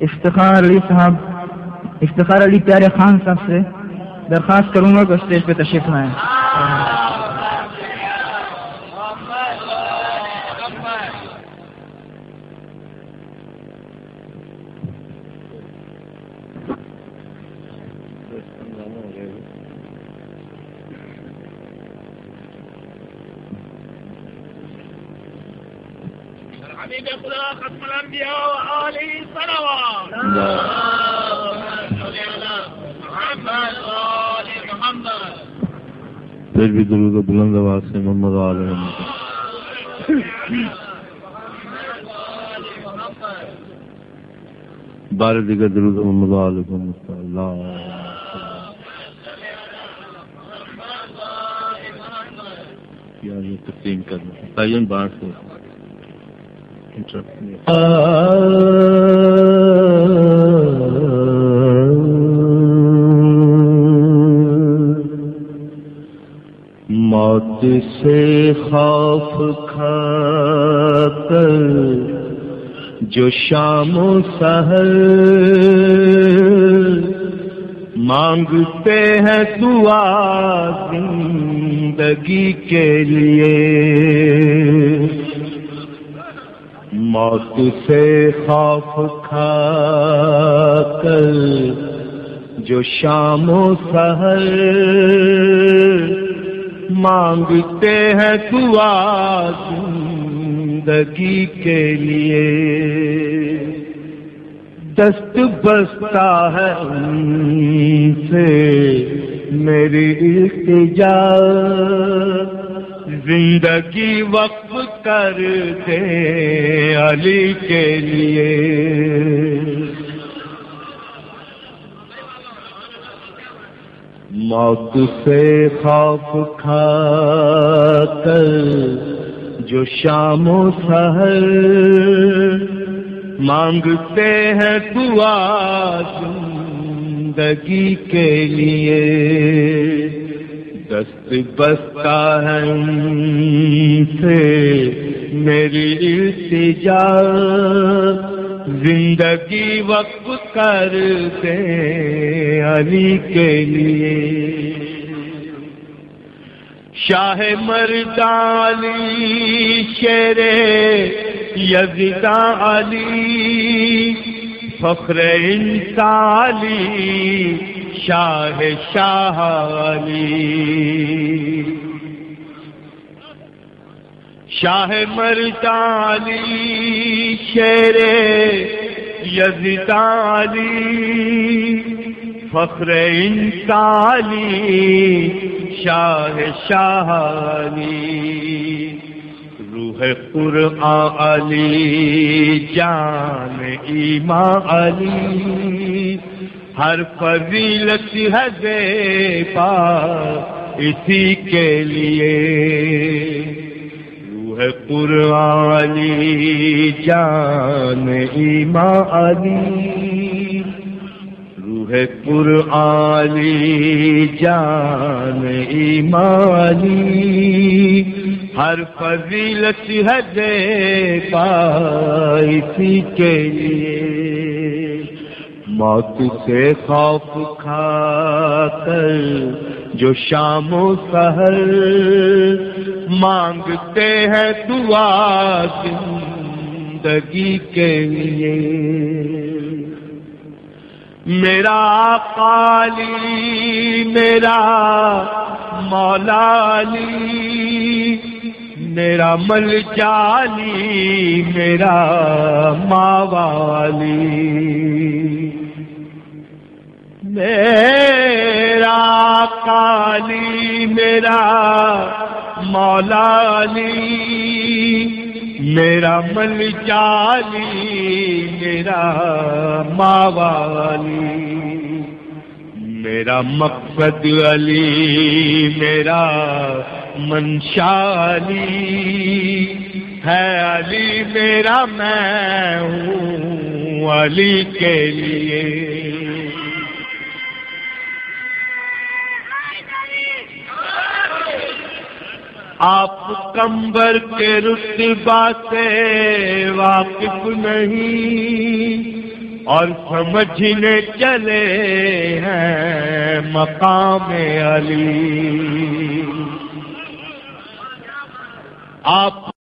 افتخار علی صاحب، افتخار علی پیارے خان صاحب سے درخواست کروں گا کہ اسٹیج پہ تشریف لائیں۔ ختم الانبياء وآله صلوات. محمد آل محمد. پھر بھی درود بلند آواز سے محمد عالم بارہ دیگر درود محمد عالم اللہ یہ تقسیم کرنا. تعین بانٹ سے موت سے خوف کھا کر جو شام و سہر مانگتے ہیں دعا زندگی کے لیے۔ موت سے خوف کھا کر جو شام و سہر مانگتے ہیں دعا زندگی کے لیے۔ دست بستا ہے ان سے میری التجا۔ زندگی وقف کر دے علی کے لیے۔ موت سے خوف کھا کر جو شام و سہر مانگتے ہیں دعا زندگی کے لیے۔ دست بستا ہے سے میری التجا زندگی وقف کر دے علی کے لیے۔ شاہ مردالی شیر یزدا علی فخر انسالی شاہ شاہ علی۔ شاہ مردالی شیر یزدا علی فخر انسالی شاہ شاہ علی۔ روح قرآن علی، جان ایمان علی۔ ہر فضیلت ہے دے پا اسی کے لیے۔ روح قرآن علی، جان ایمان علی۔ روح قرآن جان ایمان علی ہر فضیلت ہے دے پائی کے لیے۔ موت سے خوف کھا کر جو شام و سہر مانگتے ہیں دعا زندگی کے لیے۔ میرا قالی میرا مولا علی میرا مل جالی میرا ماوالی۔ میرا کالی میرا مولا علی میرا مل جالی میرا ماوالی، میرا مقصد علی، میرا منشالی، ہے علی میرا میں ہوں علی کے لیے۔ آپ کمبر کے رتبہ سے واقف نہیں اور سمجھنے چلے ہیں مقام علی۔ آپ